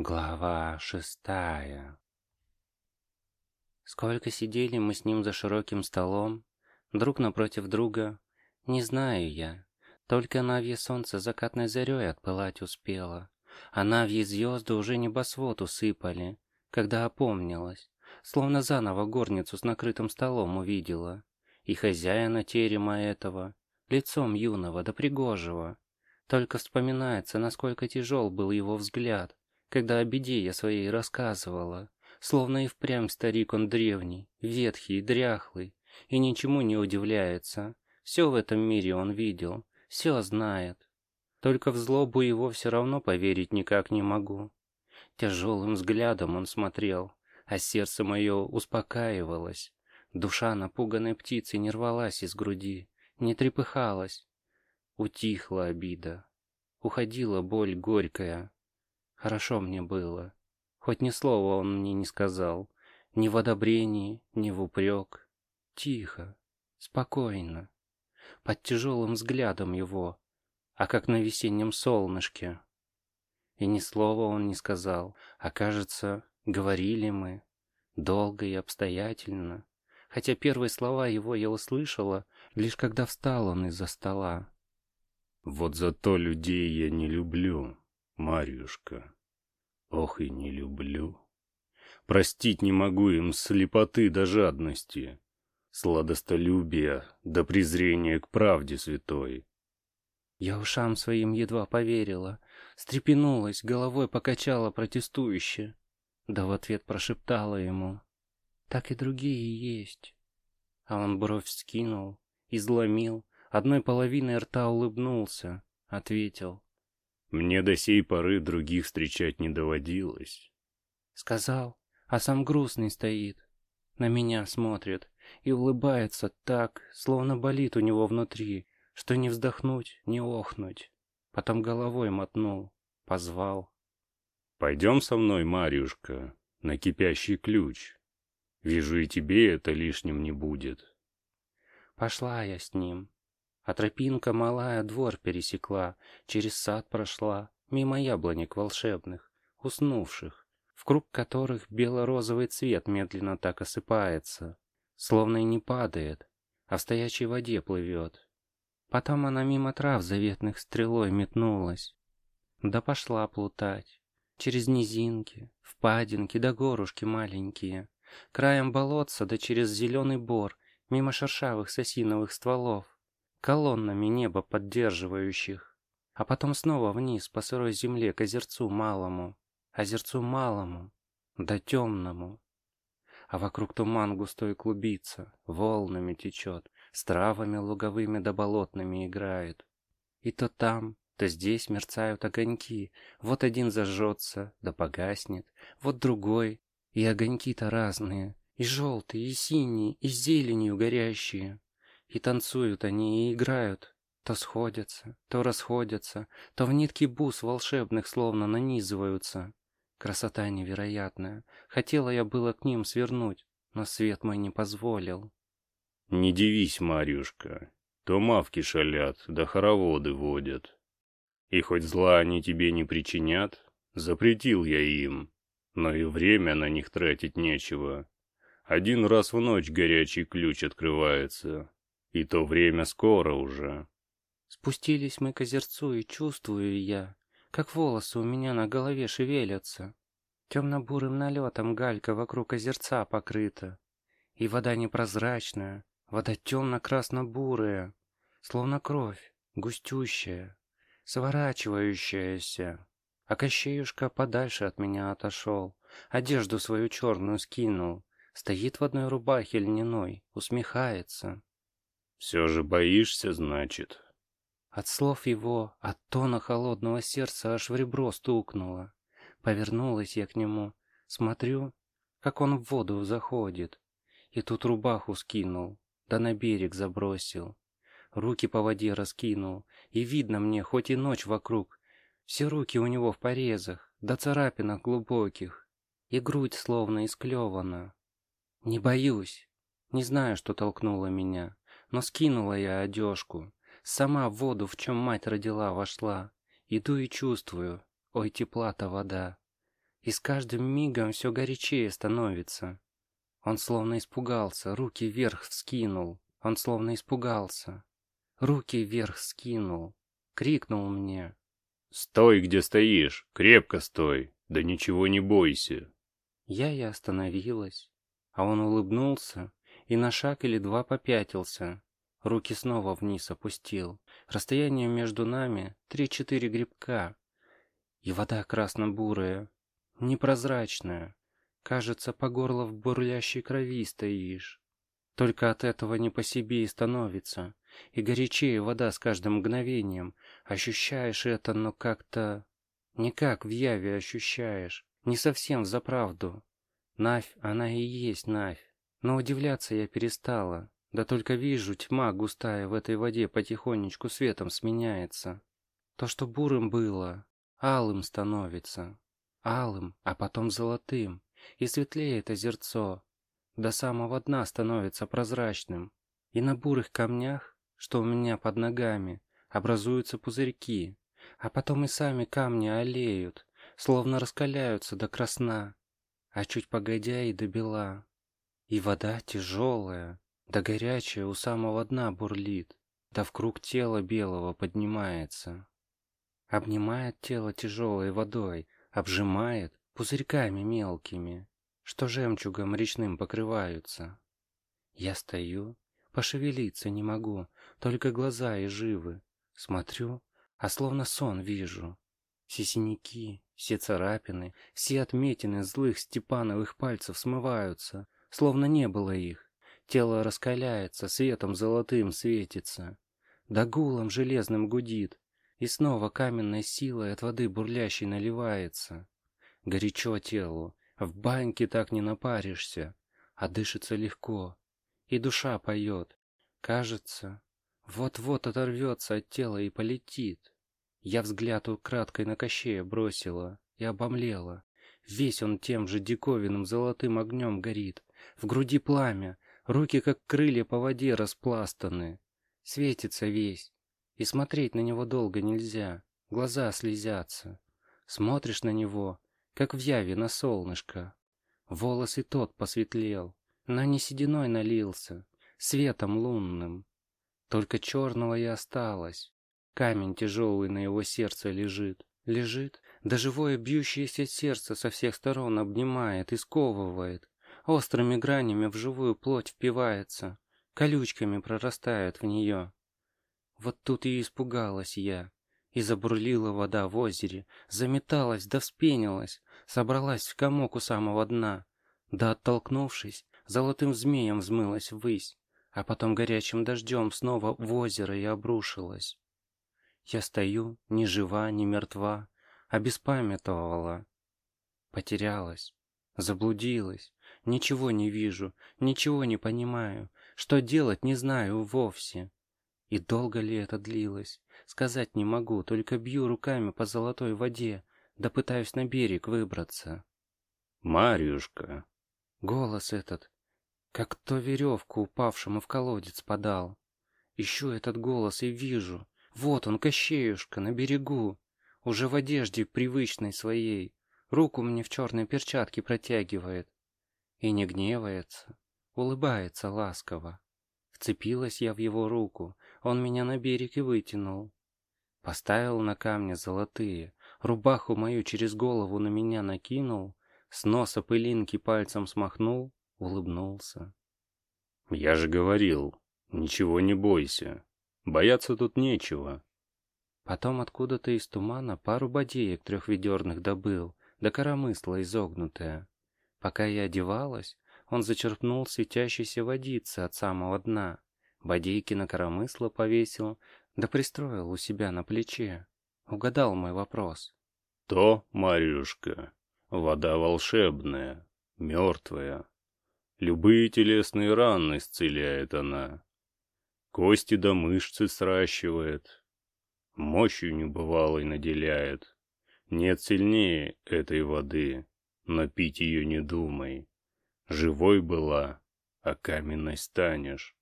Глава шестая Сколько сидели мы с ним за широким столом, друг напротив друга, не знаю я. Только навье солнце закатной зарей отпылать успело, а навьи звезды уже небосвод усыпали, когда опомнилась, словно заново горницу с накрытым столом увидела, и хозяина терема этого, лицом юного да пригожего. Только вспоминается, насколько тяжел был его взгляд, когда о беде я своей рассказывала, словно и впрямь старик он древний, ветхий, дряхлый, и ничему не удивляется. Все в этом мире он видел, все знает. Только в злобу его все равно поверить никак не могу. Тяжелым взглядом он смотрел, а сердце мое успокаивалось. Душа напуганной птицы не рвалась из груди, не трепыхалась. Утихла обида, уходила боль горькая, Хорошо мне было. Хоть ни слова он мне не сказал. Ни в одобрении, ни в упрек. Тихо, спокойно. Под тяжелым взглядом его, а как на весеннем солнышке. И ни слова он не сказал, а кажется, говорили мы. Долго и обстоятельно. Хотя первые слова его я услышала, лишь когда встал он из-за стола. «Вот зато людей я не люблю», Марьюшка, ох и не люблю. Простить не могу им слепоты до жадности, сладостолюбия до презрения к правде святой. Я ушам своим едва поверила, стрепенулась, головой покачала протестующе, да в ответ прошептала ему, «Так и другие есть». А он бровь скинул, изломил, одной половиной рта улыбнулся, ответил, мне до сей поры других встречать не доводилось. Сказал, а сам грустный стоит. На меня смотрит и улыбается так, словно болит у него внутри, что не вздохнуть, не охнуть. Потом головой мотнул, позвал. «Пойдем со мной, Марьюшка, на кипящий ключ. Вижу, и тебе это лишним не будет». Пошла я с ним, а тропинка малая двор пересекла, через сад прошла, мимо яблонек волшебных, уснувших, в круг которых бело-розовый цвет медленно так осыпается, словно и не падает, а в стоячей воде плывет. Потом она мимо трав заветных стрелой метнулась, да пошла плутать, через низинки, впадинки да горушки маленькие, краем болотца да через зеленый бор, мимо шершавых сосиновых стволов, колоннами небо поддерживающих, а потом снова вниз по сырой земле к озерцу малому, озерцу малому, да темному. А вокруг туман густой клубится, волнами течет, с травами луговыми да болотными играет. И то там, то здесь мерцают огоньки, вот один зажжется, да погаснет, вот другой, и огоньки-то разные, и желтые, и синие, и зеленью горящие. И танцуют они, и играют. То сходятся, то расходятся, то в нитки бус волшебных словно нанизываются. Красота невероятная. Хотела я было к ним свернуть, но свет мой не позволил. Не дивись, Марюшка, то мавки шалят, да хороводы водят. И хоть зла они тебе не причинят, запретил я им, но и время на них тратить нечего. Один раз в ночь горячий ключ открывается, и то время скоро уже. Спустились мы к озерцу, и чувствую я, как волосы у меня на голове шевелятся. Темно-бурым налетом галька вокруг озерца покрыта. И вода непрозрачная, вода темно-красно-бурая, словно кровь, густющая, сворачивающаяся. А Кощеюшка подальше от меня отошел, одежду свою черную скинул, стоит в одной рубахе льняной, усмехается. «Все же боишься, значит?» От слов его, от тона холодного сердца аж в ребро стукнуло. Повернулась я к нему, смотрю, как он в воду заходит. И тут рубаху скинул, да на берег забросил. Руки по воде раскинул, и видно мне, хоть и ночь вокруг, все руки у него в порезах, да царапинах глубоких, и грудь словно исклевана. Не боюсь, не знаю, что толкнуло меня. Но скинула я одежку. Сама в воду, в чем мать родила, вошла. Иду и чувствую. Ой, тепла-то вода. И с каждым мигом все горячее становится. Он словно испугался, руки вверх вскинул. Он словно испугался. Руки вверх скинул. Крикнул мне. «Стой, где стоишь! Крепко стой! Да ничего не бойся!» Я и остановилась. А он улыбнулся и на шаг или два попятился. Руки снова вниз опустил. Расстояние между нами три-четыре грибка. И вода красно-бурая, непрозрачная. Кажется, по горло в бурлящей крови стоишь. Только от этого не по себе и становится. И горячее вода с каждым мгновением. Ощущаешь это, но как-то... Не как в яве ощущаешь. Не совсем за правду. Навь, она и есть Навь. Но удивляться я перестала. Да только вижу, тьма густая в этой воде потихонечку светом сменяется. То, что бурым было, алым становится. Алым, а потом золотым. И светлеет озерцо. До самого дна становится прозрачным. И на бурых камнях, что у меня под ногами, образуются пузырьки. А потом и сами камни олеют, словно раскаляются до красна. А чуть погодя и до бела. И вода тяжелая, да горячая у самого дна бурлит, да в круг тела белого поднимается. Обнимает тело тяжелой водой, обжимает пузырьками мелкими, что жемчугом речным покрываются. Я стою, пошевелиться не могу, только глаза и живы. Смотрю, а словно сон вижу. Все синяки, все царапины, все отметины злых Степановых пальцев смываются, словно не было их. Тело раскаляется, светом золотым светится. Да гулом железным гудит, и снова каменной силой от воды бурлящей наливается. Горячо телу, в баньке так не напаришься, а дышится легко. И душа поет. Кажется, вот-вот оторвется от тела и полетит. Я взгляд украдкой на Кощея бросила и обомлела. Весь он тем же диковинным золотым огнем горит, в груди пламя, руки как крылья по воде распластаны. Светится весь, и смотреть на него долго нельзя, глаза слезятся. Смотришь на него, как в яве на солнышко. Волос и тот посветлел, но не сединой налился, светом лунным. Только черного и осталось. Камень тяжелый на его сердце лежит. Лежит, да живое бьющееся сердце со всех сторон обнимает и сковывает. Острыми гранями в живую плоть впивается, колючками прорастает в нее. Вот тут и испугалась я. И забурлила вода в озере, заметалась да вспенилась, собралась в комок у самого дна. Да оттолкнувшись, золотым змеем взмылась ввысь, а потом горячим дождем снова в озеро и обрушилась. Я стою, ни жива, ни мертва, обеспамятовала. Потерялась, заблудилась, Ничего не вижу, ничего не понимаю. Что делать, не знаю вовсе. И долго ли это длилось? Сказать не могу, только бью руками по золотой воде, да пытаюсь на берег выбраться. «Марюшка!» Голос этот, как то веревку упавшему в колодец подал. Ищу этот голос и вижу. Вот он, Кощеюшка, на берегу. Уже в одежде привычной своей. Руку мне в черной перчатке протягивает. И не гневается, улыбается ласково. Вцепилась я в его руку, он меня на берег и вытянул. Поставил на камни золотые, рубаху мою через голову на меня накинул, с носа пылинки пальцем смахнул, улыбнулся. «Я же говорил, ничего не бойся, бояться тут нечего». Потом откуда-то из тумана пару бодеек трехведерных добыл, да коромысла изогнутая. Пока я одевалась, он зачерпнул светящейся водицы от самого дна, бодейки на коромысло повесил, да пристроил у себя на плече. Угадал мой вопрос. То, Марюшка, вода волшебная, мертвая. Любые телесные раны исцеляет она. Кости до мышцы сращивает. Мощью небывалой наделяет. Нет сильнее этой воды но пить ее не думай. Живой была, а каменной станешь.